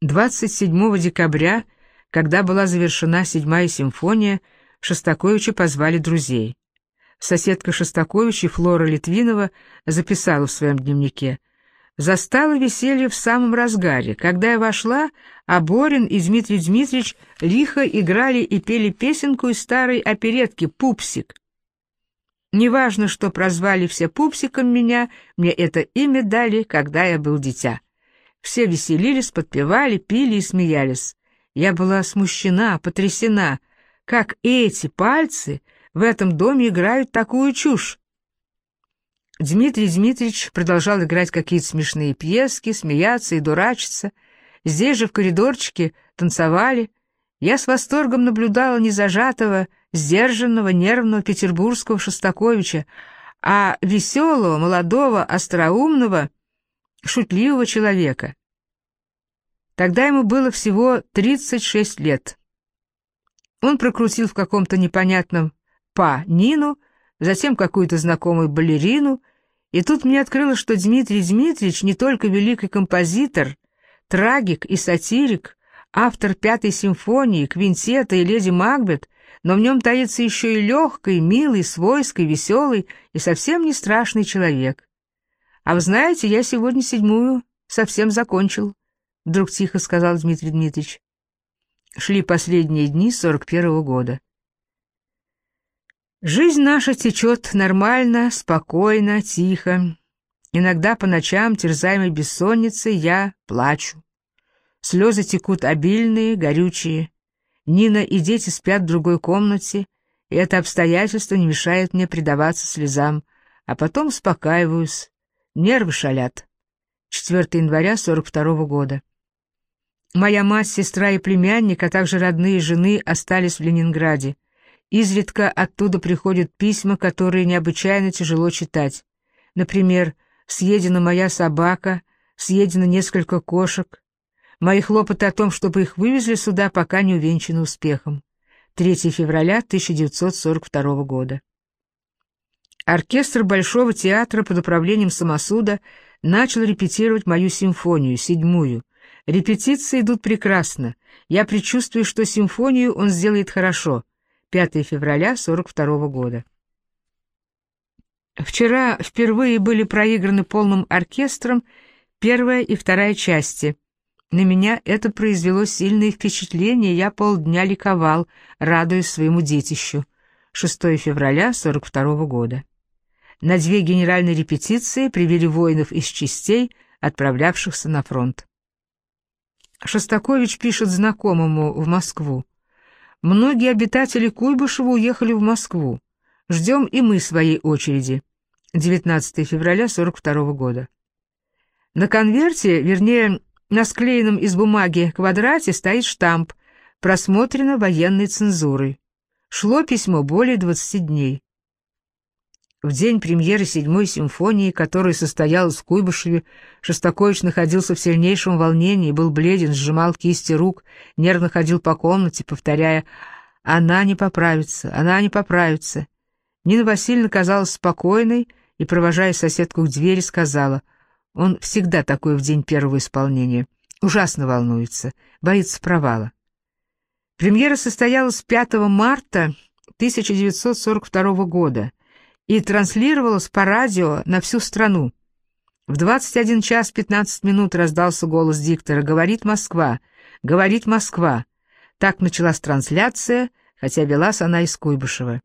27 декабря, когда была завершена седьмая симфония, Шостаковича позвали друзей. Соседка Шостаковича Флора Литвинова записала в своем дневнике Застало веселье в самом разгаре. Когда я вошла, а Борин и Дмитрий Дмитриевич лихо играли и пели песенку из старой оперетки «Пупсик». Неважно, что прозвали все пупсиком меня, мне это имя дали, когда я был дитя. Все веселились, подпевали, пили и смеялись. Я была смущена, потрясена, как эти пальцы в этом доме играют такую чушь. Дмитрий Дмитриевич продолжал играть какие-то смешные пьески, смеяться и дурачиться. Здесь же в коридорчике танцевали. Я с восторгом наблюдала не зажатого, сдержанного, нервного петербургского Шостаковича, а веселого, молодого, остроумного, шутливого человека. Тогда ему было всего 36 лет. Он прокрутил в каком-то непонятном «па» Нину, затем какую-то знакомую балерину, и тут мне открылось, что Дмитрий Дмитриевич не только великий композитор, трагик и сатирик, автор пятой симфонии, квинтета и леди Макбет, но в нем таится еще и легкий, милый, свойский, веселый и совсем не страшный человек. А вы знаете, я сегодня седьмую совсем закончил, — вдруг тихо сказал Дмитрий Дмитриевич. Шли последние дни сорок первого года. Жизнь наша течет нормально, спокойно, тихо. Иногда по ночам, терзаемой бессонницей, я плачу. Слезы текут обильные, горючие. Нина и дети спят в другой комнате, и это обстоятельство не мешает мне предаваться слезам, а потом успокаиваюсь. Нервы шалят. 4 января 42 -го года. Моя мать, сестра и племянник, а также родные жены остались в Ленинграде. Изредка оттуда приходят письма, которые необычайно тяжело читать. Например, «Съедена моя собака», «Съедено несколько кошек». Мои хлопоты о том, чтобы их вывезли сюда, пока не увенчаны успехом. 3 февраля 1942 года. Оркестр Большого театра под управлением самосуда начал репетировать мою симфонию, седьмую. Репетиции идут прекрасно. Я предчувствую, что симфонию он сделает хорошо. 5 февраля 42 года. Вчера впервые были проиграны полным оркестром первая и вторая части. На меня это произвело сильное впечатление, я полдня ликовал, радуясь своему детищу. 6 февраля 42 года. На две генеральные репетиции привели воинов из частей, отправлявшихся на фронт. Шостакович пишет знакомому в Москву. Многие обитатели Куйбышева уехали в Москву. Ждем и мы своей очереди. 19 февраля 42 года. На конверте, вернее, на склеенном из бумаги квадрате стоит штамп «Просмотрено военной цензурой». Шло письмо более 20 дней. В день премьеры седьмой симфонии, которая состоялась в Куйбышеве, Шостакович находился в сильнейшем волнении, был бледен, сжимал кисти рук, нервно ходил по комнате, повторяя «Она не поправится, она не поправится». Нина Васильевна казалась спокойной и, провожая соседку к двери, сказала «Он всегда такой в день первого исполнения, ужасно волнуется, боится провала». Премьера состоялась 5 марта 1942 года и транслировалось по радио на всю страну. В 21 час 15 минут раздался голос диктора «Говорит Москва! Говорит Москва!» Так началась трансляция, хотя велась она из Куйбышева.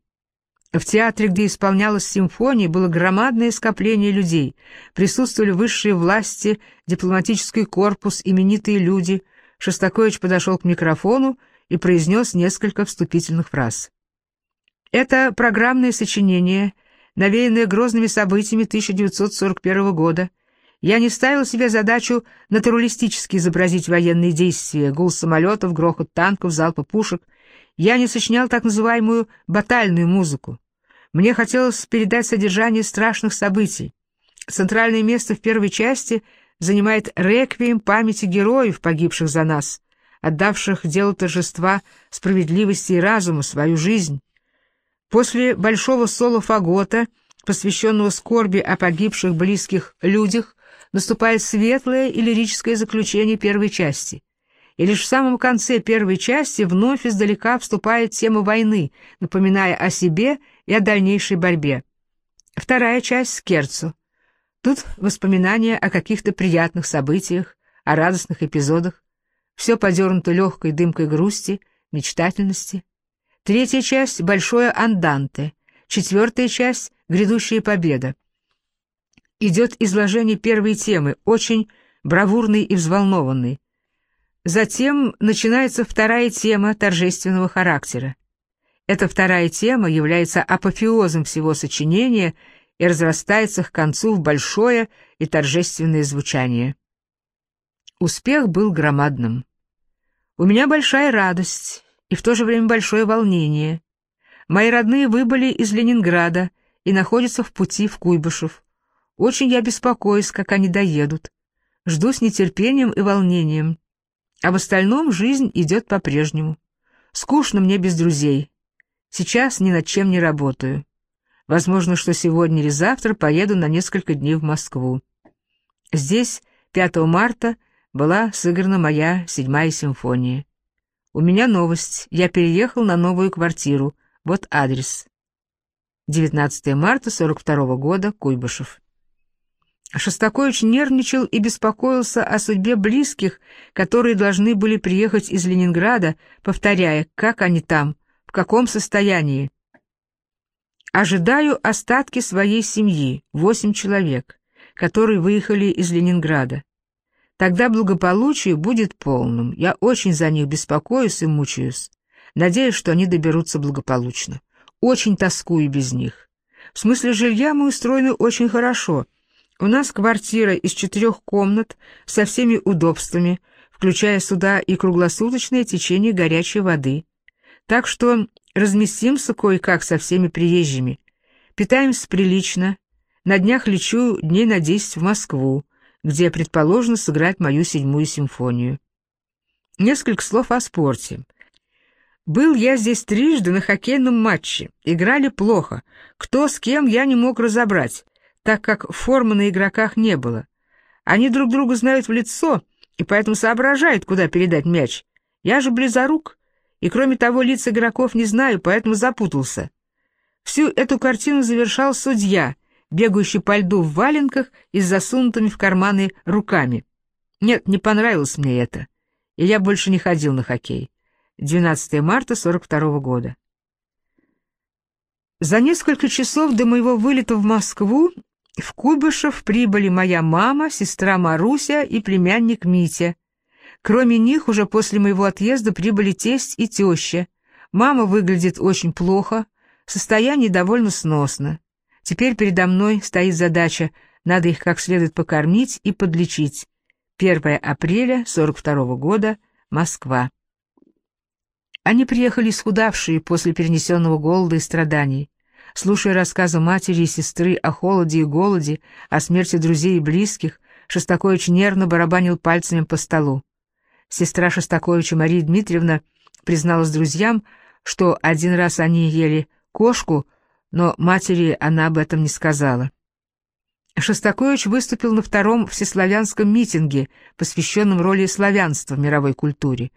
В театре, где исполнялась симфония, было громадное скопление людей. Присутствовали высшие власти, дипломатический корпус, именитые люди. Шостакович подошел к микрофону и произнес несколько вступительных фраз. Это программное сочинение навеянное грозными событиями 1941 года, я не ставил себе задачу натуралистически изобразить военные действия, гул самолетов, грохот танков, залпы пушек. Я не сочинял так называемую батальную музыку. Мне хотелось передать содержание страшных событий. Центральное место в первой части занимает реквием памяти героев, погибших за нас, отдавших делу торжества справедливости и разума свою жизнь. После большого соло фагота, посвященного скорби о погибших близких людях, наступает светлое и лирическое заключение первой части. и лишь в самом конце первой части вновь издалека вступает тема войны, напоминая о себе и о дальнейшей борьбе. Вторая часть — Скерцу. Тут воспоминания о каких-то приятных событиях, о радостных эпизодах. Все подернуто легкой дымкой грусти, мечтательности. Третья часть — Большое Анданте. Четвертая часть — Грядущая победа. Идет изложение первой темы, очень бравурной и взволнованной. Затем начинается вторая тема торжественного характера. Эта вторая тема является апофеозом всего сочинения и разрастается к концу в большое и торжественное звучание. Успех был громадным. У меня большая радость и в то же время большое волнение. Мои родные выбыли из Ленинграда и находятся в пути в Куйбышев. Очень я беспокоюсь, как они доедут. Жду с нетерпением и волнением. А в остальном жизнь идет по-прежнему. Скучно мне без друзей. Сейчас ни над чем не работаю. Возможно, что сегодня или завтра поеду на несколько дней в Москву. Здесь 5 марта была сыграна моя седьмая симфония. У меня новость. Я переехал на новую квартиру. Вот адрес. 19 марта 42 года, Куйбышев. Шостакович нервничал и беспокоился о судьбе близких, которые должны были приехать из Ленинграда, повторяя, как они там, в каком состоянии. Ожидаю остатки своей семьи, восемь человек, которые выехали из Ленинграда. Тогда благополучие будет полным. Я очень за них беспокоюсь и мучаюсь. Надеюсь, что они доберутся благополучно. Очень тоскую без них. В смысле жилья мы устроены очень хорошо — у нас квартира из четырех комнат со всеми удобствами, включая сюда и круглосуточное течение горячей воды. Так что разместимся кое-как со всеми приезжими. Питаемся прилично. На днях лечу дней на десять в Москву, где предположено сыграть мою седьмую симфонию. Несколько слов о спорте. Был я здесь трижды на хоккейном матче. Играли плохо. Кто с кем, я не мог разобрать так как формы на игроках не было. Они друг друга знают в лицо и поэтому соображают, куда передать мяч. Я же близорук, и кроме того лиц игроков не знаю, поэтому запутался. Всю эту картину завершал судья, бегающий по льду в валенках и с засунутыми в карманы руками. Нет, не понравилось мне это, и я больше не ходил на хоккей. 12 марта 42 -го года. За несколько часов до моего вылета в Москву в Куйбышев прибыли моя мама, сестра Маруся и племянник Митя. Кроме них уже после моего отъезда прибыли тесть и теща. Мама выглядит очень плохо, состояние довольно сносно. Теперь передо мной стоит задача, надо их как следует покормить и подлечить. 1 апреля 42 -го года, Москва. Они приехали исхудавшие после перенесенного голода и страданий. Слушая рассказы матери и сестры о холоде и голоде, о смерти друзей и близких, Шостакович нервно барабанил пальцами по столу. Сестра Шостаковича Мария Дмитриевна призналась друзьям, что один раз они ели кошку, но матери она об этом не сказала. Шостакович выступил на втором всеславянском митинге, посвященном роли славянства в мировой культуре.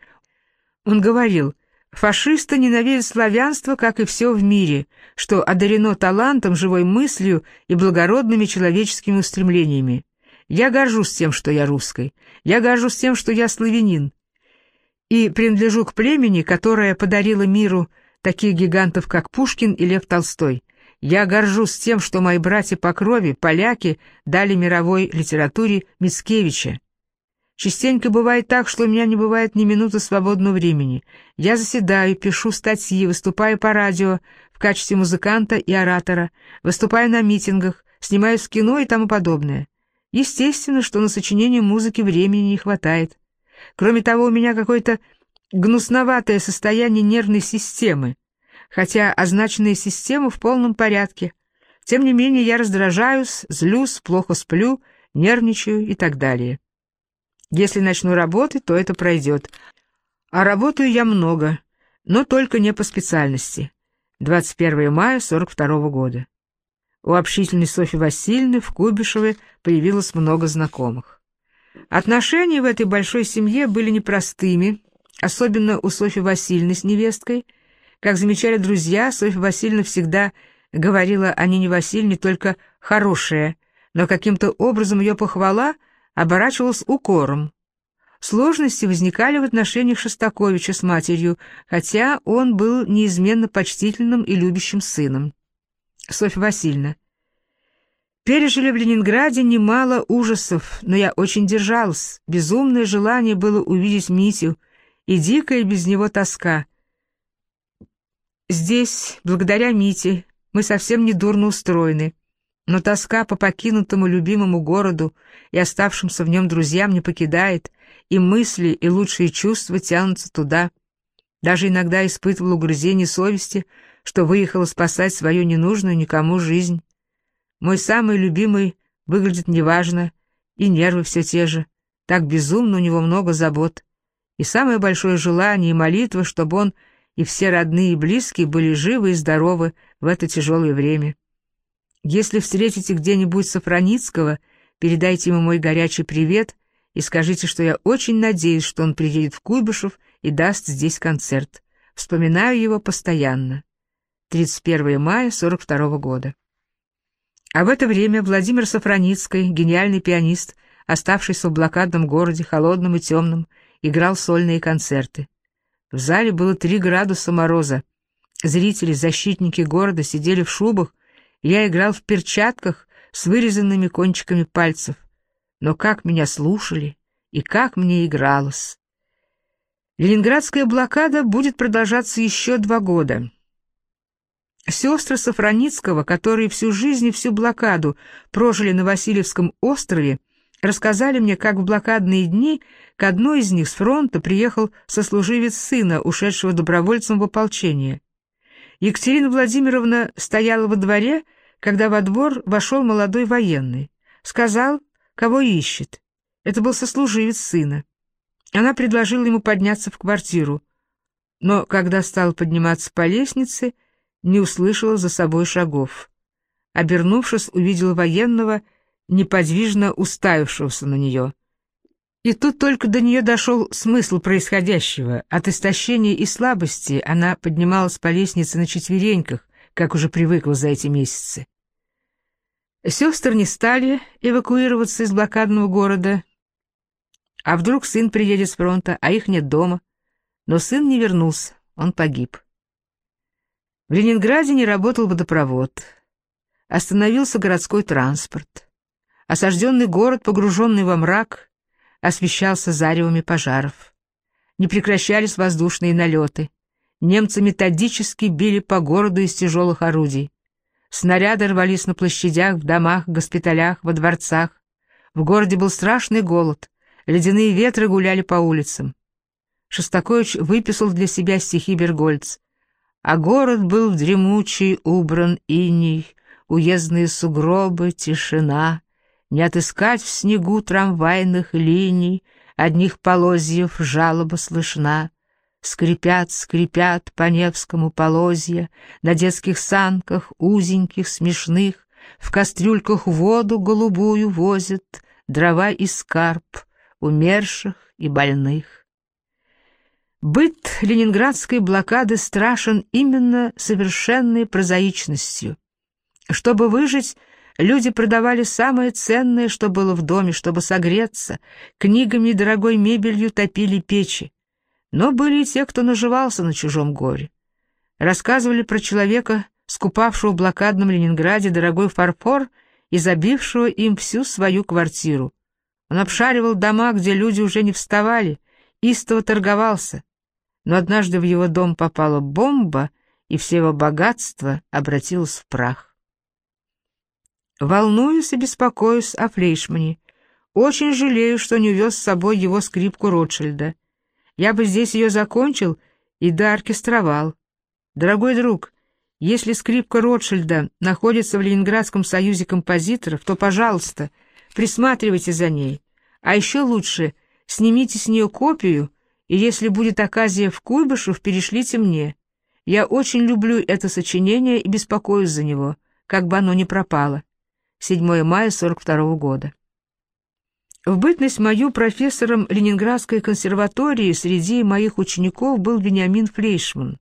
Он говорил – Фашисты ненавидят славянство, как и все в мире, что одарено талантом, живой мыслью и благородными человеческими устремлениями. Я горжусь тем, что я русской. Я горжусь тем, что я славянин. И принадлежу к племени, которое подарило миру таких гигантов, как Пушкин и Лев Толстой. Я горжусь тем, что мои братья по крови, поляки, дали мировой литературе Мицкевича. Частенько бывает так, что у меня не бывает ни минуты свободного времени. Я заседаю, пишу статьи, выступаю по радио в качестве музыканта и оратора, выступаю на митингах, снимаюсь в кино и тому подобное. Естественно, что на сочинение музыки времени не хватает. Кроме того, у меня какое-то гнусноватое состояние нервной системы, хотя означенная система в полном порядке. Тем не менее, я раздражаюсь, злюсь, плохо сплю, нервничаю и так далее. Если начну работать, то это пройдет. А работаю я много, но только не по специальности. 21 мая 42 года. У общительной Софьи Васильевны в Кубишеве появилось много знакомых. Отношения в этой большой семье были непростыми, особенно у Софьи Васильевны с невесткой. Как замечали друзья, Софья Васильевна всегда говорила о Нине Васильевне только «хорошее», но каким-то образом ее похвала оборачивалась укором. Сложности возникали в отношениях Шостаковича с матерью, хотя он был неизменно почтительным и любящим сыном. Софья Васильевна. Пережили в Ленинграде немало ужасов, но я очень держалась. Безумное желание было увидеть Митю, и дикая без него тоска. Здесь, благодаря Мите, мы совсем не дурно устроены, но тоска по покинутому любимому городу и оставшимся в нем друзьям не покидает, и мысли, и лучшие чувства тянутся туда. Даже иногда испытывал угрызение совести, что выехала спасать свою ненужную никому жизнь. Мой самый любимый выглядит неважно, и нервы все те же. Так безумно у него много забот. И самое большое желание и молитва, чтобы он и все родные и близкие были живы и здоровы в это тяжелое время. Если встретите где-нибудь Сафраницкого, передайте ему мой горячий привет и скажите, что я очень надеюсь, что он приедет в Куйбышев и даст здесь концерт. Вспоминаю его постоянно. 31 мая 42 -го года. А в это время Владимир Сафраницкий, гениальный пианист, оставшийся в блокадном городе, холодном и темном, играл сольные концерты. В зале было три градуса мороза. Зрители, защитники города сидели в шубах, я играл в перчатках с вырезанными кончиками пальцев. Но как меня слушали и как мне игралось. Ленинградская блокада будет продолжаться еще два года. Сестры Сафраницкого, которые всю жизнь и всю блокаду прожили на Васильевском острове, рассказали мне, как в блокадные дни к одной из них с фронта приехал сослуживец сына, ушедшего добровольцем в ополчение. Екатерина Владимировна стояла во дворе, когда во двор вошел молодой военный. Сказал, кого ищет. Это был сослуживец сына. Она предложила ему подняться в квартиру. Но когда стал подниматься по лестнице, не услышала за собой шагов. Обернувшись, увидела военного, неподвижно уставившегося на нее. И тут только до нее дошел смысл происходящего. От истощения и слабости она поднималась по лестнице на четвереньках, как уже привыкла за эти месяцы. Сестры не стали эвакуироваться из блокадного города. А вдруг сын приедет с фронта, а их нет дома? Но сын не вернулся, он погиб. В Ленинграде не работал водопровод. Остановился городской транспорт. Осажденный город, погруженный во мрак, освещался заревами пожаров. Не прекращались воздушные налеты. Немцы методически били по городу из тяжелых орудий. Снаряды рвались на площадях, в домах, госпиталях, во дворцах. В городе был страшный голод. Ледяные ветры гуляли по улицам. Шостакович выписал для себя стихи Бергольц а город был в дремучий убран иней, уездные сугробы, тишина, не отыскать в снегу трамвайных линий, одних полозьев жалоба слышна. Скрипят, скрипят по Невскому полозья, на детских санках, узеньких, смешных, в кастрюльках воду голубую возят, дрова и скарб, умерших и больных. Быт ленинградской блокады страшен именно совершенной прозаичностью. Чтобы выжить, люди продавали самое ценное, что было в доме, чтобы согреться, книгами и дорогой мебелью топили печи. Но были и те, кто наживался на чужом горе. Рассказывали про человека, скупавшего в блокадном Ленинграде дорогой фарфор и забившего им всю свою квартиру. Он обшаривал дома, где люди уже не вставали, истово торговался, но однажды в его дом попала бомба, и все его богатство обратилось в прах. Волнуюсь и беспокоюсь о Флейшмане. Очень жалею, что не увез с собой его скрипку Ротшильда. Я бы здесь ее закончил и дооркестровал. Дорогой друг, если скрипка Ротшильда находится в Ленинградском союзе композиторов, то, пожалуйста, присматривайте за ней. А еще лучше, снимите с нее копию и если будет оказия в Куйбышев, перешлите мне. Я очень люблю это сочинение и беспокоюсь за него, как бы оно ни пропало. 7 мая 42 -го года. В бытность мою профессором Ленинградской консерватории среди моих учеников был Вениамин Флейшман.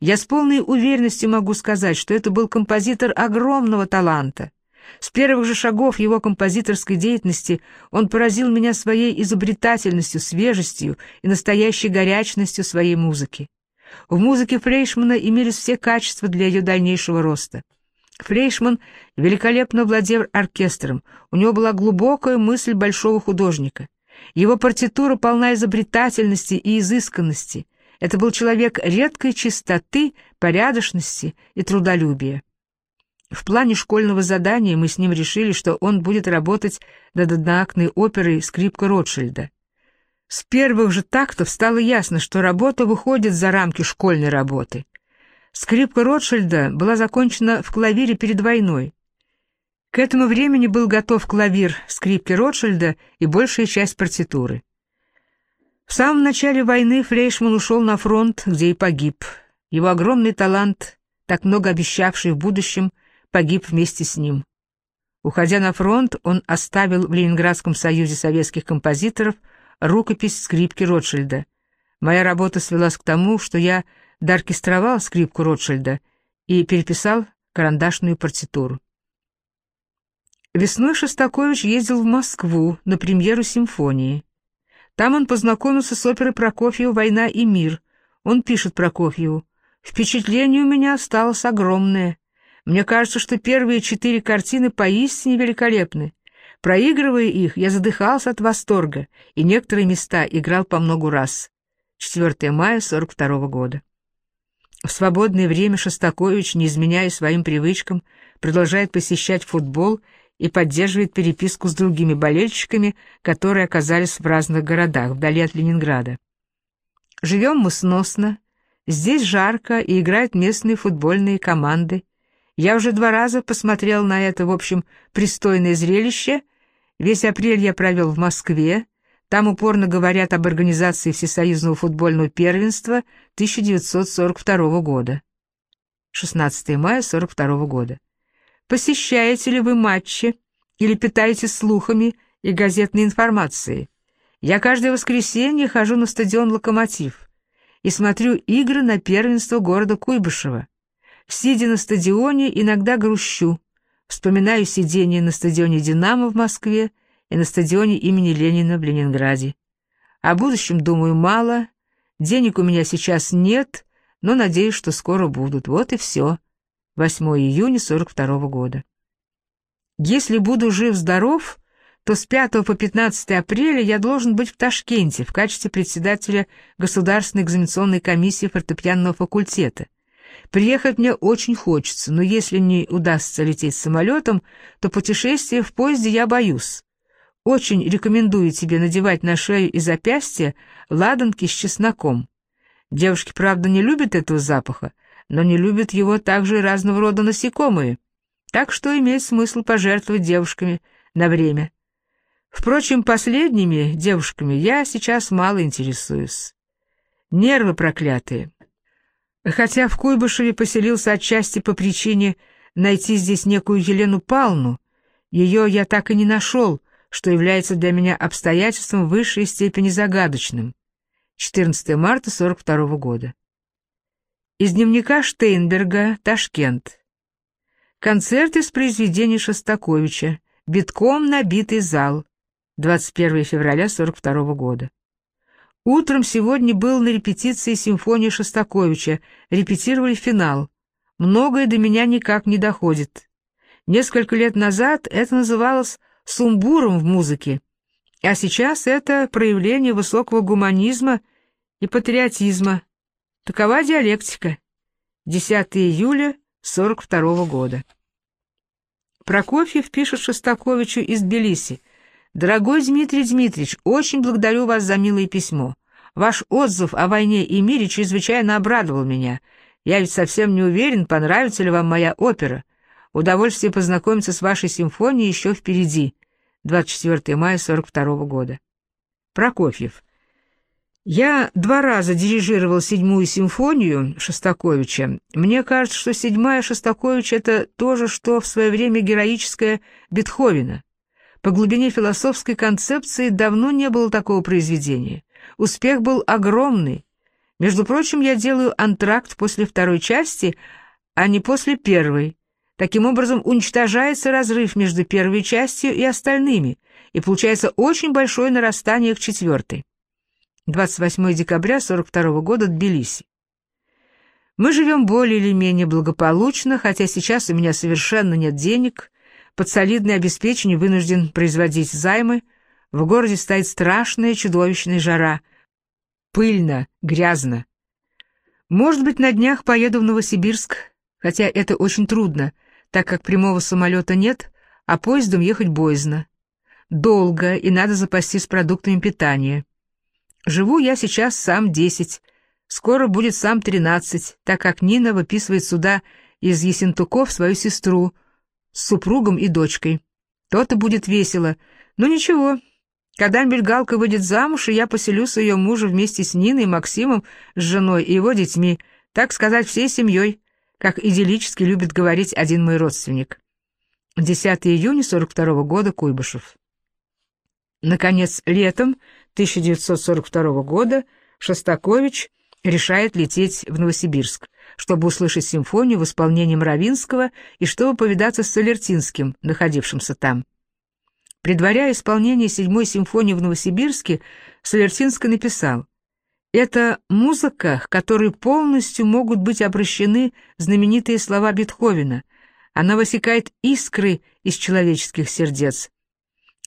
Я с полной уверенностью могу сказать, что это был композитор огромного таланта. С первых же шагов его композиторской деятельности он поразил меня своей изобретательностью, свежестью и настоящей горячностью своей музыки. В музыке Флейшмана имелись все качества для ее дальнейшего роста. Флейшман великолепно владел оркестром, у него была глубокая мысль большого художника. Его партитура полна изобретательности и изысканности. Это был человек редкой чистоты, порядочности и трудолюбия. В плане школьного задания мы с ним решили, что он будет работать над одноактной оперой «Скрипка Ротшильда». С первых же тактов стало ясно, что работа выходит за рамки школьной работы. Скрипка Ротшильда была закончена в клавире перед войной. К этому времени был готов клавир скрипки Ротшильда и большая часть партитуры. В самом начале войны Фрейшман ушел на фронт, где и погиб. Его огромный талант, так много обещавший в будущем, погиб вместе с ним. Уходя на фронт, он оставил в Ленинградском союзе советских композиторов рукопись скрипки Ротшильда. Моя работа свелась к тому, что я дооркестровал скрипку Ротшильда и переписал карандашную партитуру. Весной Шостакович ездил в Москву на премьеру симфонии. Там он познакомился с оперой Прокофьева «Война и мир». Он пишет Прокофьеву, «Впечатление у меня осталось огромное. Мне кажется, что первые четыре картины поистине великолепны. Проигрывая их, я задыхался от восторга, и некоторые места играл по многу раз». 4 мая 42 года. В свободное время Шостакович, не изменяя своим привычкам, продолжает посещать футбол и поддерживает переписку с другими болельщиками, которые оказались в разных городах, вдали от Ленинграда. Живем мы сносно, здесь жарко и играют местные футбольные команды. Я уже два раза посмотрел на это, в общем, пристойное зрелище. Весь апрель я провел в Москве, там упорно говорят об организации Всесоюзного футбольного первенства 1942 года. 16 мая 1942 года. Посещаете ли вы матчи или питаетесь слухами и газетной информацией? Я каждое воскресенье хожу на стадион «Локомотив» и смотрю игры на первенство города Куйбышева. Сидя на стадионе, иногда грущу. Вспоминаю сидение на стадионе «Динамо» в Москве и на стадионе имени Ленина в Ленинграде. О будущем думаю мало, денег у меня сейчас нет, но надеюсь, что скоро будут. Вот и все. 8 июня 42 года. Если буду жив-здоров, то с 5 по 15 апреля я должен быть в Ташкенте в качестве председателя Государственной экзаменационной комиссии фортепианного факультета. Приехать мне очень хочется, но если не удастся лететь самолетом, то путешествие в поезде я боюсь. Очень рекомендую тебе надевать на шею и запястья ладанки с чесноком. Девушки, правда, не любят этого запаха, но не любят его также и разного рода насекомые, так что имеет смысл пожертвовать девушками на время. Впрочем, последними девушками я сейчас мало интересуюсь. Нервы проклятые. Хотя в Куйбышеве поселился отчасти по причине найти здесь некую Елену Палну, ее я так и не нашел, что является для меня обстоятельством в высшей степени загадочным. 14 марта 42 года. Из дневника Штейнберга, Ташкент. Концерт из произведений Шостаковича. Битком набитый зал. 21 февраля 42 года. Утром сегодня был на репетиции симфонии Шостаковича. Репетировали финал. Многое до меня никак не доходит. Несколько лет назад это называлось сумбуром в музыке, а сейчас это проявление высокого гуманизма и патриотизма. Такова диалектика. 10 июля 42 года. Прокофьев пишет Шостаковичу из Тбилиси. «Дорогой Дмитрий Дмитриевич, очень благодарю вас за милое письмо. Ваш отзыв о войне и мире чрезвычайно обрадовал меня. Я ведь совсем не уверен, понравится ли вам моя опера. Удовольствие познакомиться с вашей симфонией еще впереди. 24 мая 42 года. Прокофьев. Я два раза дирижировал седьмую симфонию Шостаковича. Мне кажется, что седьмая Шостаковича — это то же, что в свое время героическая Бетховена. По глубине философской концепции давно не было такого произведения. Успех был огромный. Между прочим, я делаю антракт после второй части, а не после первой. Таким образом, уничтожается разрыв между первой частью и остальными, и получается очень большое нарастание к четвертой. 28 декабря 42 года, Тбилиси. Мы живем более или менее благополучно, хотя сейчас у меня совершенно нет денег, под солидное обеспечение вынужден производить займы, в городе стоит страшная чудовищная жара. Пыльно, грязно. Может быть, на днях поеду в Новосибирск, хотя это очень трудно, так как прямого самолета нет, а поездом ехать боязно. Долго, и надо запастись продуктами питания. Живу я сейчас сам десять, скоро будет сам тринадцать, так как Нина выписывает сюда из Есентуков свою сестру с супругом и дочкой. То-то будет весело. Но ничего, когда-нибудь выйдет замуж, и я поселюсь у ее мужа вместе с Ниной, Максимом, с женой и его детьми, так сказать, всей семьей как идиллически любит говорить один мой родственник. 10 июня 42 года, Куйбышев. Наконец, летом 1942 года Шостакович решает лететь в Новосибирск, чтобы услышать симфонию в исполнении Мравинского и чтобы повидаться с Солертинским, находившимся там. Предваряя исполнение седьмой симфонии в Новосибирске, Солертинский написал это музыка, к которой полностью могут быть обращены знаменитые слова Бетховена. Она высекает искры из человеческих сердец.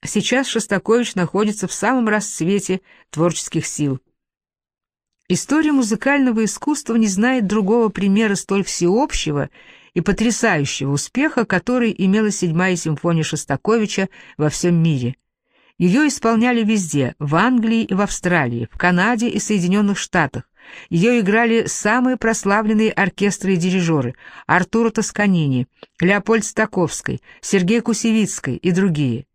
Сейчас Шостакович находится в самом расцвете творческих сил. История музыкального искусства не знает другого примера столь всеобщего и потрясающего успеха, который имела седьмая симфония Шостаковича во всем мире – ее исполняли везде, в Англии и в Австралии, в Канаде и Соединенных Штатах. Ее играли самые прославленные оркестры и дирижеры Артуро Тосканини, Леопольд Стаковской, Сергей Кусевицкой и другие.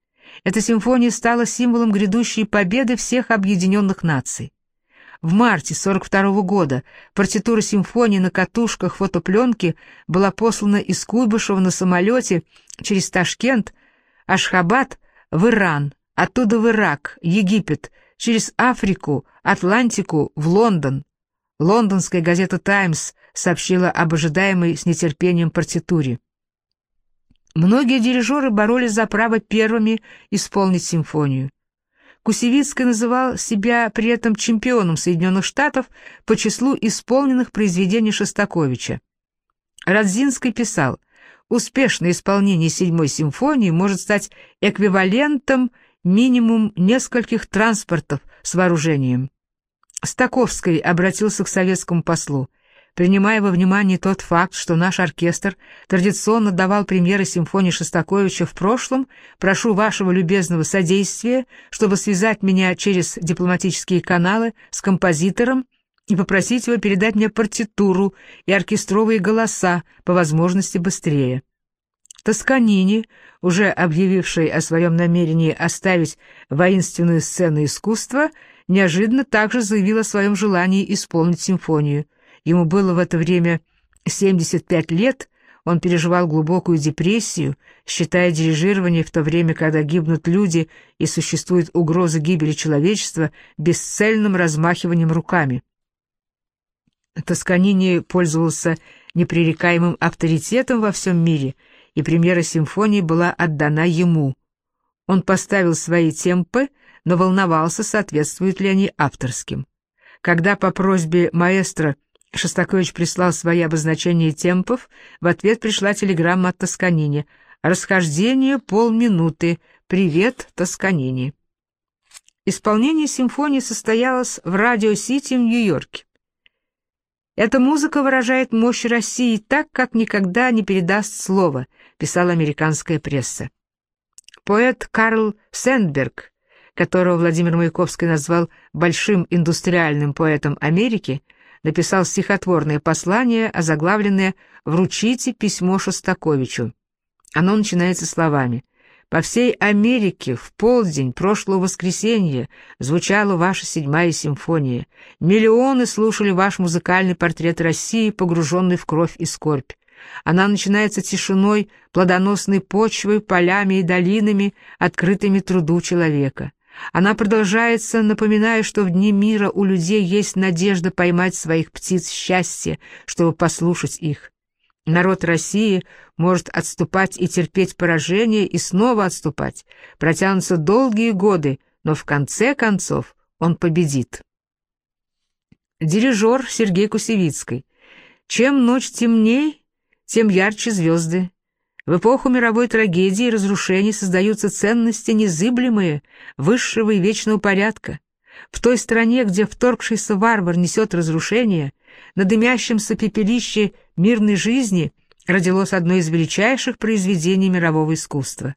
Эта симфония стала символом грядущей победы всех объединенных наций. В марте 42 -го года партитура симфонии на катушках фотопленки была послана из Куйбышева на самолете через Ташкент, Ашхабад в Иран оттуда в Ирак, Египет, через Африку, Атлантику, в Лондон. Лондонская газета «Таймс» сообщила об ожидаемой с нетерпением партитуре. Многие дирижеры боролись за право первыми исполнить симфонию. Кусевицкий называл себя при этом чемпионом Соединенных Штатов по числу исполненных произведений Шостаковича. Радзинский писал, «Успешное исполнение седьмой симфонии может стать эквивалентом минимум нескольких транспортов с вооружением. Стаковский обратился к советскому послу. Принимая во внимание тот факт, что наш оркестр традиционно давал премьеры симфонии Шостаковича в прошлом, прошу вашего любезного содействия, чтобы связать меня через дипломатические каналы с композитором и попросить его передать мне партитуру и оркестровые голоса по возможности быстрее. Тосканини, уже объявивший о своем намерении оставить воинственную сцену искусства, неожиданно также заявил о своем желании исполнить симфонию. Ему было в это время 75 лет, он переживал глубокую депрессию, считая дирижирование в то время, когда гибнут люди и существует угроза гибели человечества, бесцельным размахиванием руками. Тосканини пользовался непререкаемым авторитетом во всем мире — и премьера симфонии была отдана ему. Он поставил свои темпы, но волновался, соответствуют ли они авторским. Когда по просьбе маэстро Шостакович прислал свои обозначения темпов, в ответ пришла телеграмма от Тосканини. «Расхождение полминуты. Привет, Тосканини». Исполнение симфонии состоялось в Радио-Сити в Нью-Йорке. Эта музыка выражает мощь России так, как никогда не передаст слово, писала американская пресса. Поэт Карл Сендберг, которого Владимир Маяковский назвал большим индустриальным поэтом Америки, написал стихотворное послание, озаглавленное «Вручите письмо Шостаковичу». Оно начинается словами по всей Америке в полдень прошлого воскресенья звучала ваша седьмая симфония. Миллионы слушали ваш музыкальный портрет России, погруженный в кровь и скорбь. Она начинается тишиной, плодоносной почвой, полями и долинами, открытыми труду человека. Она продолжается, напоминая, что в дни мира у людей есть надежда поймать своих птиц счастья, чтобы послушать их. Народ России может отступать и терпеть поражение, и снова отступать. Протянутся долгие годы, но в конце концов он победит. Дирижер Сергей Кусевицкий. Чем ночь темней, тем ярче звезды. В эпоху мировой трагедии и разрушений создаются ценности незыблемые, высшего и вечного порядка. В той стране, где вторгшийся варвар несет разрушение, на дымящемся пепелище мирной жизни родилось одно из величайших произведений мирового искусства.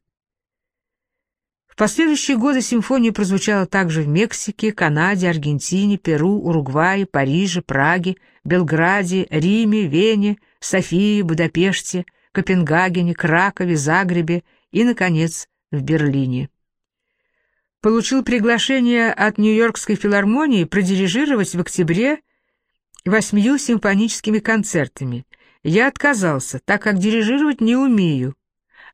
В последующие годы симфония прозвучала также в Мексике, Канаде, Аргентине, Перу, Уругвае, Париже, Праге, Белграде, Риме, Вене, Софии, Будапеште, Копенгагене, Кракове, Загребе и, наконец, в Берлине. Получил приглашение от Нью-Йоркской филармонии продирижировать в октябре восьмью симфоническими концертами. Я отказался, так как дирижировать не умею.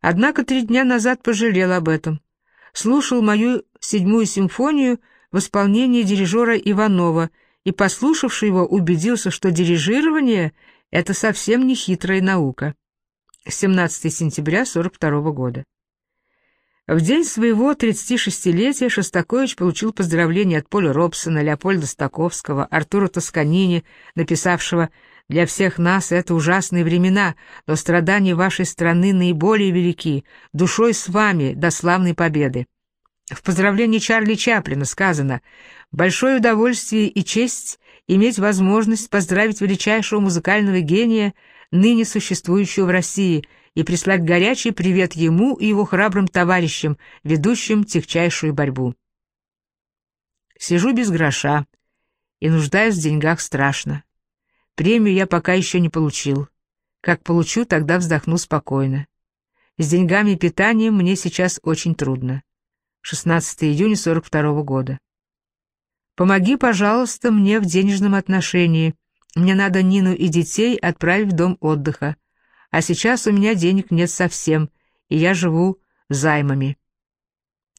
Однако три дня назад пожалел об этом слушал мою седьмую симфонию в исполнении дирижера Иванова и, послушавший его, убедился, что дирижирование — это совсем не хитрая наука. 17 сентября 42 года. В день своего 36-летия Шостакович получил поздравления от Поля Робсона, Леопольда Стаковского, Артура Тосканини, написавшего «Для всех нас это ужасные времена, но страдания вашей страны наиболее велики, душой с вами до славной победы». В поздравлении Чарли Чаплина сказано «Большое удовольствие и честь иметь возможность поздравить величайшего музыкального гения, ныне существующего в России, и прислать горячий привет ему и его храбрым товарищам, ведущим тягчайшую борьбу. Сижу без гроша и нуждаюсь в деньгах страшно. Премию я пока еще не получил. Как получу, тогда вздохну спокойно. С деньгами и питанием мне сейчас очень трудно. 16 июня 42 года. Помоги, пожалуйста, мне в денежном отношении. Мне надо Нину и детей отправить в дом отдыха. А сейчас у меня денег нет совсем, и я живу займами.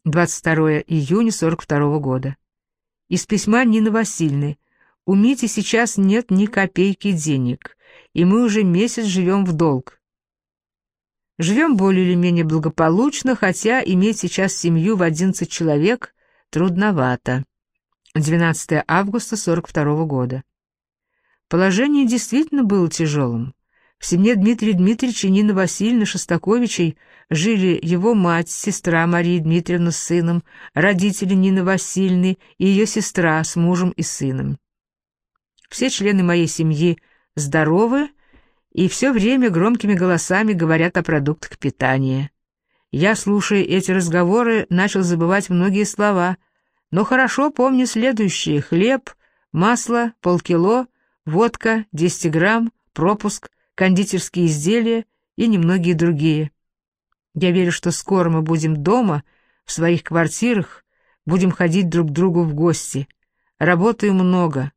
22 июня 42 года. Из письма Нины Васильевны. У Мити сейчас нет ни копейки денег, и мы уже месяц живем в долг. Живем более или менее благополучно, хотя иметь сейчас семью в 11 человек трудновато. 12 августа 42 года. Положение действительно было тяжелым. В семье Дмитрия Дмитриевича и Нины Васильевны Шостаковичей жили его мать, сестра Мария Дмитриевна с сыном, родители Нины Васильевны и ее сестра с мужем и сыном. Все члены моей семьи здоровы и все время громкими голосами говорят о продуктах питания. Я, слушая эти разговоры, начал забывать многие слова, но хорошо помню следующие — хлеб, масло, полкило, водка, 10 грамм, пропуск — кондитерские изделия и немногие другие. Я верю, что скоро мы будем дома, в своих квартирах, будем ходить друг к другу в гости. Работаю много.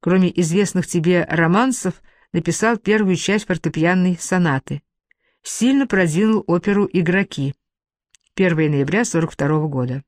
Кроме известных тебе романсов, написал первую часть фортепианной сонаты. Сильно продвинул оперу «Игроки». 1 ноября 42 года.